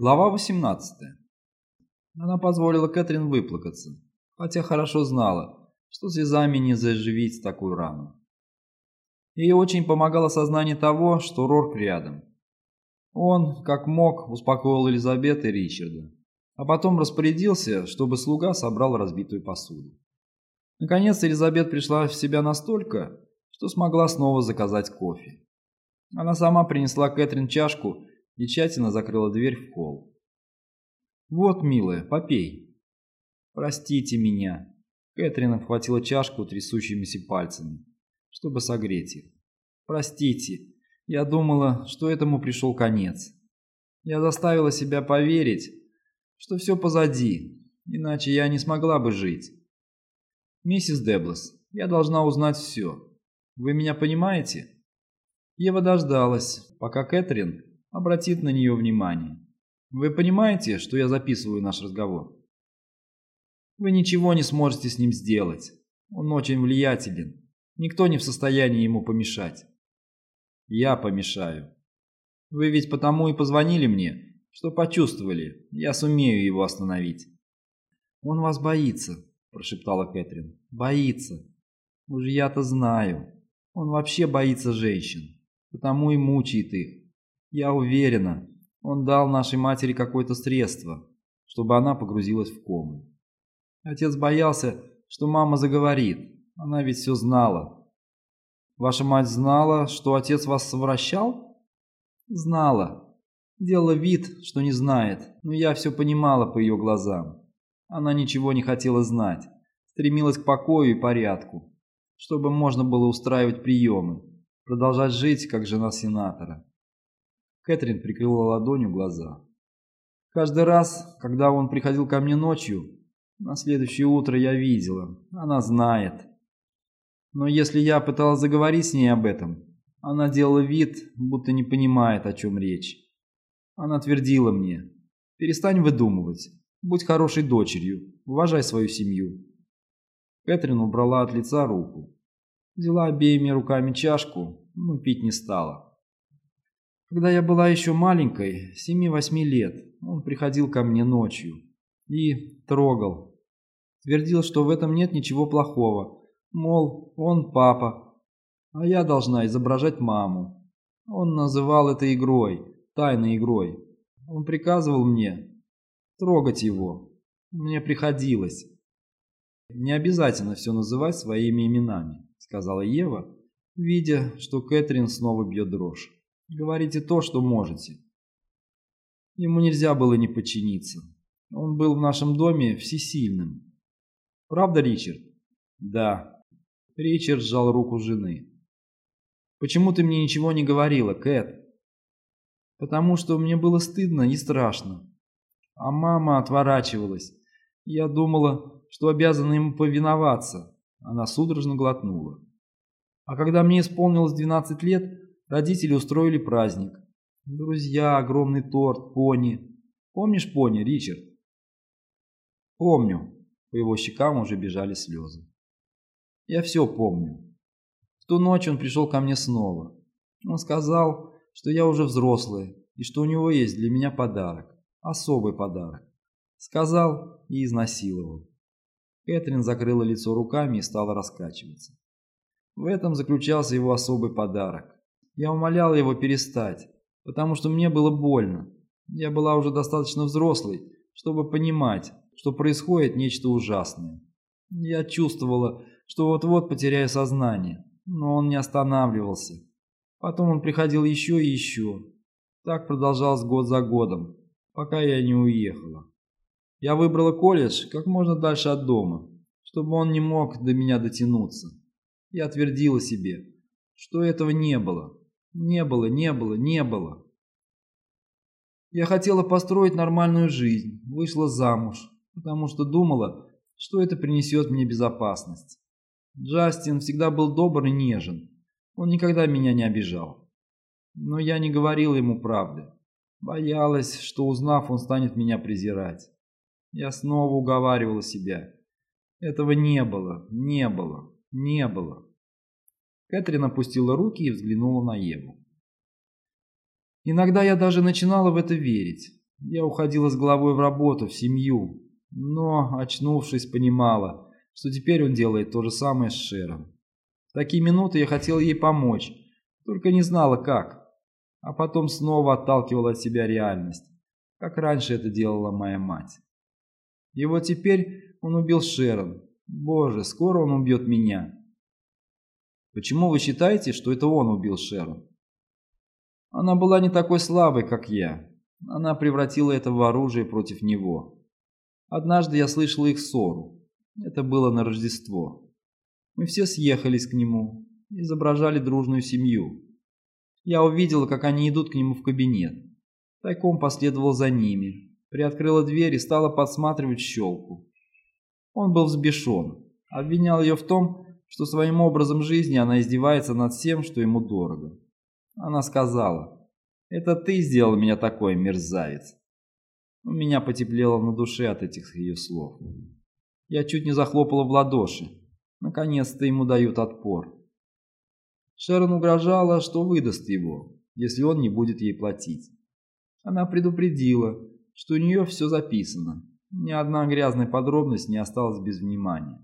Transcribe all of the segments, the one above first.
Глава 18. Она позволила Кэтрин выплакаться, хотя хорошо знала, что слезами не заживить такую рану. Ей очень помогало сознание того, что Рорк рядом. Он, как мог, успокоил Элизабет и Ричарда, а потом распорядился, чтобы слуга собрал разбитую посуду. Наконец Элизабет пришла в себя настолько, что смогла снова заказать кофе. Она сама принесла Кэтрин чашку и тщательно закрыла дверь в холл. «Вот, милая, попей». «Простите меня». Кэтрин обхватила чашку трясущимися пальцами, чтобы согреть их. «Простите, я думала, что этому пришел конец. Я заставила себя поверить, что все позади, иначе я не смогла бы жить. Миссис Деблес, я должна узнать все. Вы меня понимаете?» Ева дождалась, пока Кэтрин обратит на нее внимание. Вы понимаете, что я записываю наш разговор? Вы ничего не сможете с ним сделать. Он очень влиятелен. Никто не в состоянии ему помешать. Я помешаю. Вы ведь потому и позвонили мне, что почувствовали, я сумею его остановить. Он вас боится, прошептала Кэтрин. Боится. Уж я-то знаю. Он вообще боится женщин, потому и мучает их. Я уверена, он дал нашей матери какое-то средство, чтобы она погрузилась в кому. Отец боялся, что мама заговорит. Она ведь все знала. Ваша мать знала, что отец вас совращал? Знала. Делала вид, что не знает, но я все понимала по ее глазам. Она ничего не хотела знать, стремилась к покою и порядку, чтобы можно было устраивать приемы, продолжать жить, как жена сенатора. Кэтрин прикрыла ладонью глаза. Каждый раз, когда он приходил ко мне ночью, на следующее утро я видела, она знает. Но если я пыталась заговорить с ней об этом, она делала вид, будто не понимает, о чем речь. Она твердила мне, перестань выдумывать, будь хорошей дочерью, уважай свою семью. Кэтрин убрала от лица руку, взяла обеими руками чашку, но пить не стала. Когда я была еще маленькой, семи-восьми лет, он приходил ко мне ночью и трогал. Твердил, что в этом нет ничего плохого. Мол, он папа, а я должна изображать маму. Он называл это игрой, тайной игрой. Он приказывал мне трогать его. Мне приходилось. Не обязательно все называть своими именами, сказала Ева, видя, что Кэтрин снова бьет дрожь. Говорите то, что можете. Ему нельзя было не подчиниться. Он был в нашем доме всесильным. Правда, Ричард? Да. Ричард сжал руку жены. Почему ты мне ничего не говорила, Кэт? Потому что мне было стыдно и страшно. А мама отворачивалась. Я думала, что обязана ему повиноваться. Она судорожно глотнула. А когда мне исполнилось 12 лет, Родители устроили праздник. Друзья, огромный торт, пони. Помнишь пони, Ричард? Помню. По его щекам уже бежали слезы. Я все помню. В ту ночь он пришел ко мне снова. Он сказал, что я уже взрослый и что у него есть для меня подарок. Особый подарок. Сказал и изнасиловал. Кэтрин закрыла лицо руками и стала раскачиваться. В этом заключался его особый подарок. Я умолял его перестать, потому что мне было больно. Я была уже достаточно взрослой, чтобы понимать, что происходит нечто ужасное. Я чувствовала, что вот-вот потеряю сознание, но он не останавливался. Потом он приходил еще и еще. Так продолжалось год за годом, пока я не уехала. Я выбрала колледж как можно дальше от дома, чтобы он не мог до меня дотянуться. Я твердила себе, что этого не было, не было, не было, не было. Я хотела построить нормальную жизнь, вышла замуж, потому что думала, что это принесет мне безопасность. Джастин всегда был добр и нежен. Он никогда меня не обижал. Но я не говорила ему правды. Боялась, что узнав, он станет меня презирать. Я снова уговаривала себя. Этого не было, не было, не было. Кэтрин опустила руки и взглянула на Еву. Иногда я даже начинала в это верить. Я уходила с головой в работу, в семью, но, очнувшись, понимала, что теперь он делает то же самое с Шером. В такие минуты я хотела ей помочь, только не знала как, а потом снова отталкивала от себя реальность, как раньше это делала моя мать. И вот теперь он убил Шерон. Боже, скоро он убьет меня. Почему вы считаете, что это он убил Шерон? Она была не такой слабой, как я. Она превратила это в оружие против него. Однажды я слышала их ссору. Это было на Рождество. Мы все съехались к нему, изображали дружную семью. Я увидела, как они идут к нему в кабинет. Тайком последовал за ними, приоткрыла дверь и стала подсматривать щелку. Он был взбешен, обвинял ее в том, что своим образом жизни она издевается над всем, что ему дорого. Она сказала, «Это ты сделал меня такой, мерзавец». У меня потеплело на душе от этих ее слов. Я чуть не захлопала в ладоши. Наконец-то ему дают отпор. Шерон угрожала, что выдаст его, если он не будет ей платить. Она предупредила, что у нее все записано. Ни одна грязная подробность не осталась без внимания.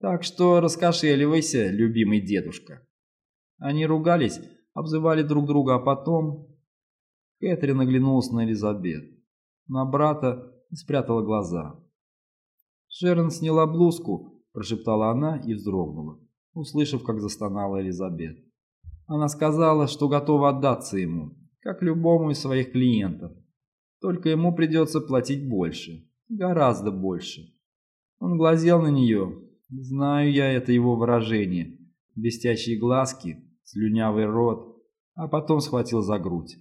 Так что раскошеливайся, любимый дедушка. Они ругались, обзывали друг друга, а потом... Кэтрин оглянулась на Элизабет, на брата и спрятала глаза. «Шерон сняла блузку», – прошептала она и вздрогнула, услышав, как застонала Элизабет. Она сказала, что готова отдаться ему, как любому из своих клиентов. Только ему придется платить больше, гораздо больше. Он глазел на нее, знаю я это его выражение, блестящие глазки, слюнявый рот, а потом схватил за грудь.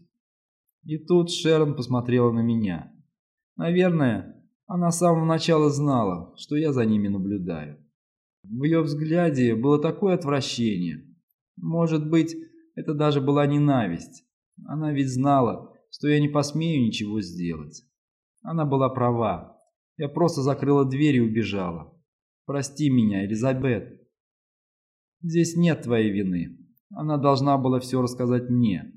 И тут Шерон посмотрела на меня. Наверное, она с самого начала знала, что я за ними наблюдаю. В ее взгляде было такое отвращение. Может быть, это даже была ненависть. Она ведь знала, что я не посмею ничего сделать. Она была права. Я просто закрыла дверь и убежала. Прости меня, Элизабет. Здесь нет твоей вины. Она должна была все рассказать мне.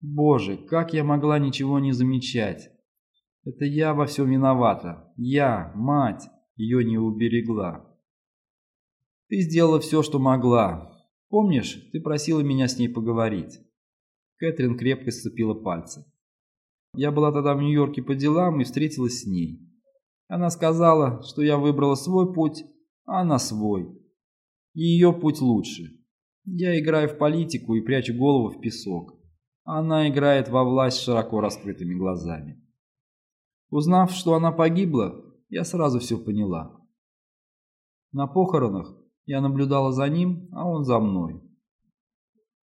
Боже, как я могла ничего не замечать? Это я во всем виновата. Я, мать, ее не уберегла. Ты сделала все, что могла. Помнишь, ты просила меня с ней поговорить? Кэтрин крепко сцепила пальцы. Я была тогда в Нью-Йорке по делам и встретилась с ней. Она сказала, что я выбрала свой путь, она свой. Ее путь лучше. Я играю в политику и прячу голову в песок. Она играет во власть широко раскрытыми глазами. Узнав, что она погибла, я сразу все поняла. На похоронах я наблюдала за ним, а он за мной.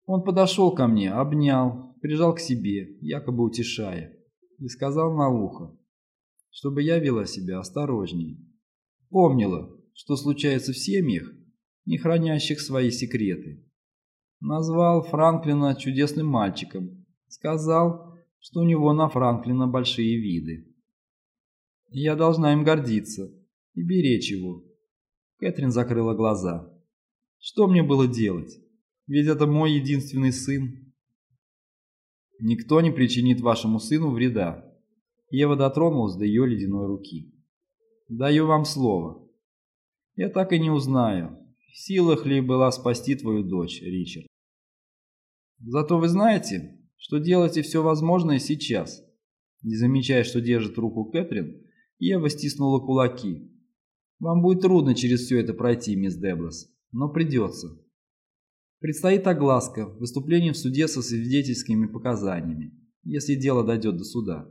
Он подошел ко мне, обнял, прижал к себе, якобы утешая, и сказал на ухо, чтобы я вела себя осторожнее. Помнила, что случается в семьях, не хранящих свои секреты. Назвал Франклина чудесным мальчиком, сказал, что у него на Франклина большие виды. Я должна им гордиться и беречь его. Кэтрин закрыла глаза. Что мне было делать? Ведь это мой единственный сын. Никто не причинит вашему сыну вреда. Ева дотронулась до ее ледяной руки. Даю вам слово. Я так и не узнаю, в силах ли была спасти твою дочь, Ричард. Зато вы знаете, что делаете все возможное сейчас. Не замечая, что держит руку Кэтрин, Ева стиснула кулаки. Вам будет трудно через все это пройти, мисс Деблас, но придется. Предстоит огласка, выступление в суде со свидетельскими показаниями, если дело дойдет до суда.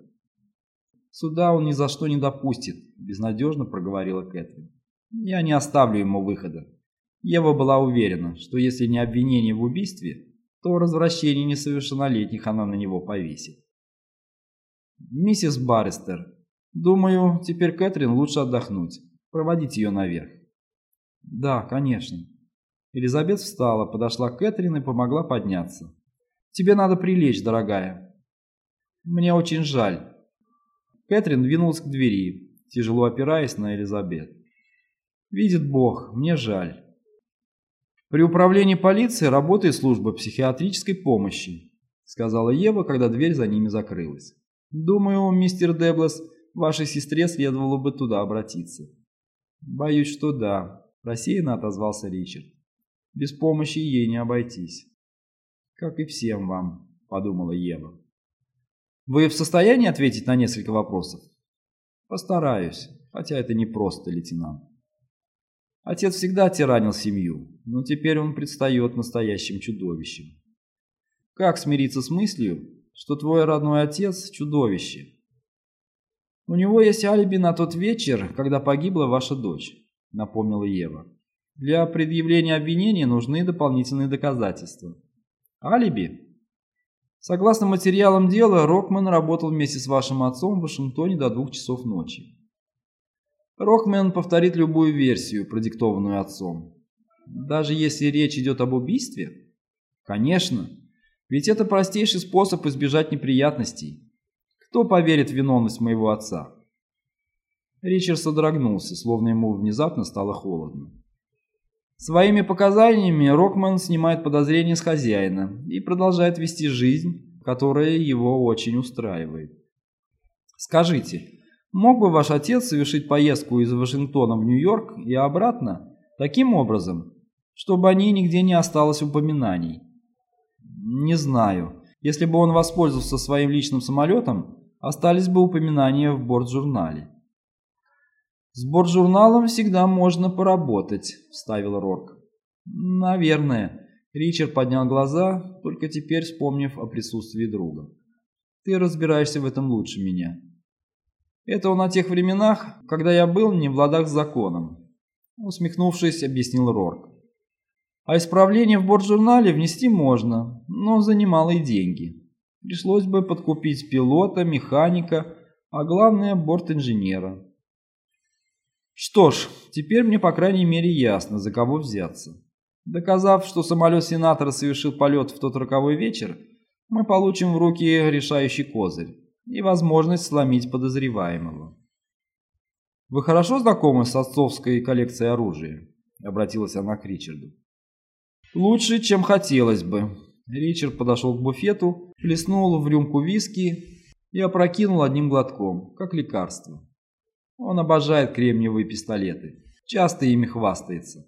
Суда он ни за что не допустит, безнадежно проговорила Кэтрин. Я не оставлю ему выхода. Ева была уверена, что если не обвинение в убийстве, то развращение несовершеннолетних она на него повесит. «Миссис Барристер, думаю, теперь Кэтрин лучше отдохнуть. Проводить ее наверх». «Да, конечно». Элизабет встала, подошла к Кэтрин и помогла подняться. «Тебе надо прилечь, дорогая». «Мне очень жаль». Кэтрин двинулась к двери, тяжело опираясь на Элизабет. «Видит Бог, мне жаль». «При управлении полиции работает служба психиатрической помощи», сказала Ева, когда дверь за ними закрылась. Думаю, мистер Деблес, вашей сестре следовало бы туда обратиться. Боюсь, что да, рассеянно отозвался Ричард. Без помощи ей не обойтись. Как и всем вам, подумала Ева. Вы в состоянии ответить на несколько вопросов? Постараюсь, хотя это не просто, лейтенант. Отец всегда тиранил семью, но теперь он предстает настоящим чудовищем. Как смириться с мыслью, что твой родной отец – чудовище? У него есть алиби на тот вечер, когда погибла ваша дочь, напомнила Ева. Для предъявления обвинения нужны дополнительные доказательства. Алиби? Согласно материалам дела, Рокман работал вместе с вашим отцом в Вашингтоне до двух часов ночи. Рокмен повторит любую версию, продиктованную отцом. Даже если речь идет об убийстве? Конечно, ведь это простейший способ избежать неприятностей. Кто поверит в виновность моего отца? Ричард содрогнулся, словно ему внезапно стало холодно. Своими показаниями Рокман снимает подозрения с хозяина и продолжает вести жизнь, которая его очень устраивает. Скажите, мог бы ваш отец совершить поездку из Вашингтона в Нью-Йорк и обратно таким образом, чтобы о ней нигде не осталось упоминаний? Не знаю. Если бы он воспользовался своим личным самолетом, остались бы упоминания в бортжурнале. «С бортжурналом всегда можно поработать», — вставил Рорк. «Наверное». Ричард поднял глаза, только теперь вспомнив о присутствии друга. «Ты разбираешься в этом лучше меня». «Это он о тех временах, когда я был не в ладах с законом», — усмехнувшись, объяснил Рорк. «А исправление в бортжурнале внести можно, но за немалые деньги. Пришлось бы подкупить пилота, механика, а главное бортинженера». Что ж, теперь мне по крайней мере ясно, за кого взяться. Доказав, что самолет сенатора совершил полет в тот роковой вечер, мы получим в руки решающий козырь и возможность сломить подозреваемого. «Вы хорошо знакомы с отцовской коллекцией оружия?» — обратилась она к Ричарду. «Лучше, чем хотелось бы». Ричард подошел к буфету, плеснул в рюмку виски и опрокинул одним глотком, как лекарство. Он обожает кремниевые пистолеты, часто ими хвастается.